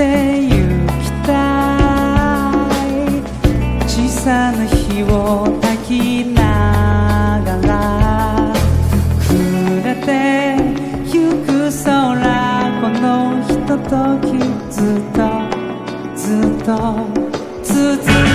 てきたい小さな火を焚きながら暮れてゆく空このひとときずっとずっと続く